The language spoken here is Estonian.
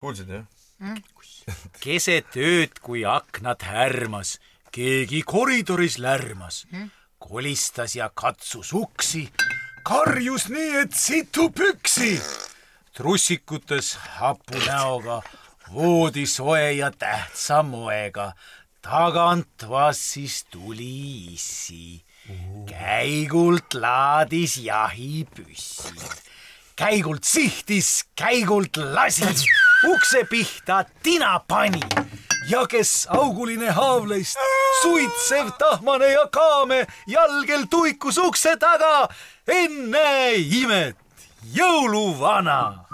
kuulsid jah? keset ööd, kui aknad härmas, keegi koridoris lärmas, kolistas ja katsus uksi, karjus nii, et situ püksi. trussikutes hapu näoga, voodi soe ja tähtsa moega, tagant vassis tuli issi, käigult laadis jahipüssi käigult sihtis, käigult lasi, ukse pihta tina pani ja kes auguline haavleist, suitsev tahmane ja kaame jalgel tuikus ukse taga, ennäe imet, jõuluvana